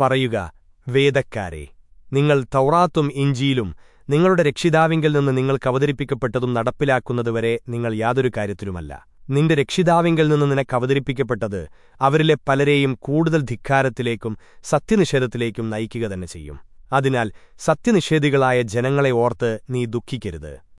പറയുക വേദക്കാരെ നിങ്ങൾ തൗറാത്തും ഇഞ്ചിയിലും നിങ്ങളുടെ രക്ഷിതാവിങ്കിൽ നിന്ന് നിങ്ങൾക്ക് അവതരിപ്പിക്കപ്പെട്ടതും നടപ്പിലാക്കുന്നതുവരെ നിങ്ങൾ യാതൊരു കാര്യത്തിലുമല്ല. നിന്റെ രക്ഷിതാവിങ്കിൽ നിന്ന് നിനക്ക് അവതരിപ്പിക്കപ്പെട്ടത് അവരിലെ പലരെയും കൂടുതൽ ധിക്കാരത്തിലേക്കും സത്യനിഷേധത്തിലേക്കും നയിക്കുക തന്നെ ചെയ്യും. അതിനാൽ സത്യനിഷേധികളായ ജനങ്ങളെ ഓർത്ത് നീ ദുഃഖിക്കരുത്.